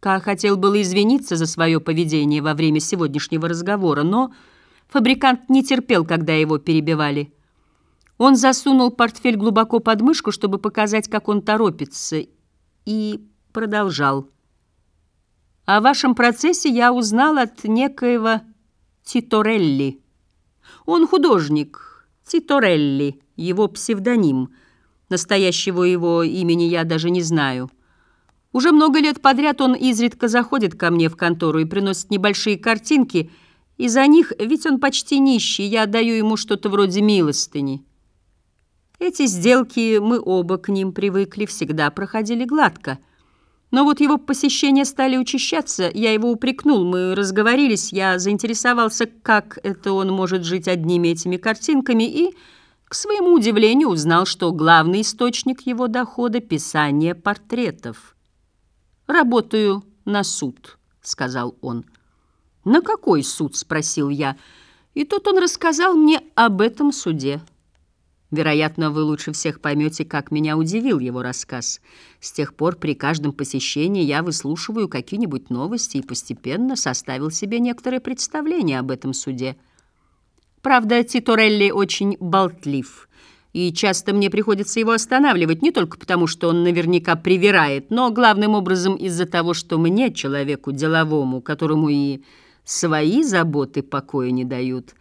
Ка хотел было извиниться за свое поведение во время сегодняшнего разговора, но фабрикант не терпел, когда его перебивали. Он засунул портфель глубоко под мышку, чтобы показать, как он торопится, и продолжал. «О вашем процессе я узнал от некоего Титорелли. Он художник, Титорелли, его псевдоним. Настоящего его имени я даже не знаю». Уже много лет подряд он изредка заходит ко мне в контору и приносит небольшие картинки, и за них, ведь он почти нищий, я отдаю ему что-то вроде милостыни. Эти сделки, мы оба к ним привыкли, всегда проходили гладко. Но вот его посещения стали учащаться, я его упрекнул, мы разговорились, я заинтересовался, как это он может жить одними этими картинками, и, к своему удивлению, узнал, что главный источник его дохода — писание портретов — «Работаю на суд», — сказал он. «На какой суд?» — спросил я. И тут он рассказал мне об этом суде. Вероятно, вы лучше всех поймете, как меня удивил его рассказ. С тех пор при каждом посещении я выслушиваю какие-нибудь новости и постепенно составил себе некоторое представление об этом суде. Правда, Титорелли очень болтлив — и часто мне приходится его останавливать не только потому, что он наверняка привирает, но главным образом из-за того, что мне, человеку деловому, которому и свои заботы покоя не дают,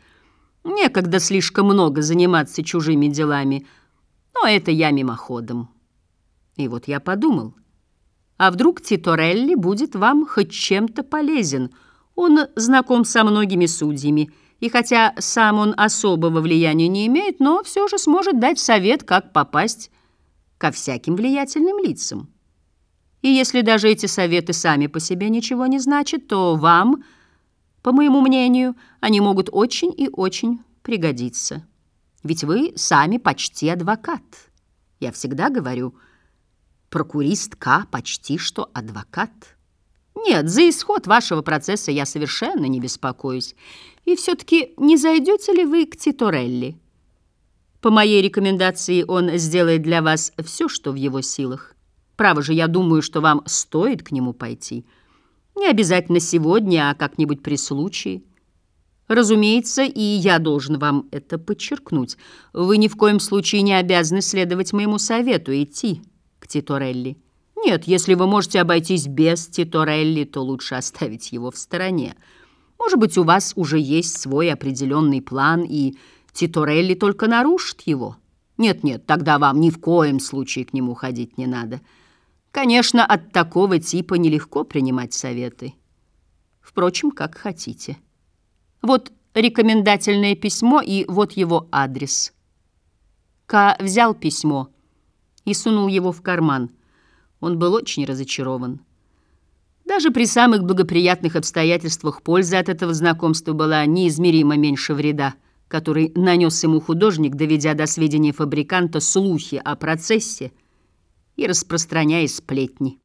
некогда слишком много заниматься чужими делами, но это я мимоходом. И вот я подумал, а вдруг Титорелли будет вам хоть чем-то полезен? Он знаком со многими судьями, и хотя сам он особого влияния не имеет, но все же сможет дать совет, как попасть ко всяким влиятельным лицам. И если даже эти советы сами по себе ничего не значат, то вам, по моему мнению, они могут очень и очень пригодиться. Ведь вы сами почти адвокат. Я всегда говорю, прокурист К почти что адвокат. Нет, за исход вашего процесса я совершенно не беспокоюсь. И все-таки не зайдете ли вы к Титорелли? По моей рекомендации он сделает для вас все, что в его силах. Право же, я думаю, что вам стоит к нему пойти. Не обязательно сегодня, а как-нибудь при случае. Разумеется, и я должен вам это подчеркнуть. Вы ни в коем случае не обязаны следовать моему совету идти к Титорелли. Нет, если вы можете обойтись без Титорелли, то лучше оставить его в стороне. Может быть, у вас уже есть свой определенный план, и Титорелли только нарушит его. Нет-нет, тогда вам ни в коем случае к нему ходить не надо. Конечно, от такого типа нелегко принимать советы. Впрочем, как хотите. Вот рекомендательное письмо и вот его адрес. Ка взял письмо и сунул его в карман. Он был очень разочарован. Даже при самых благоприятных обстоятельствах польза от этого знакомства была неизмеримо меньше вреда, который нанес ему художник, доведя до сведения фабриканта слухи о процессе и распространяя сплетни.